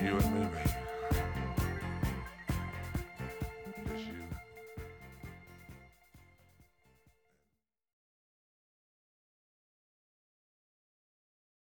You and me, baby.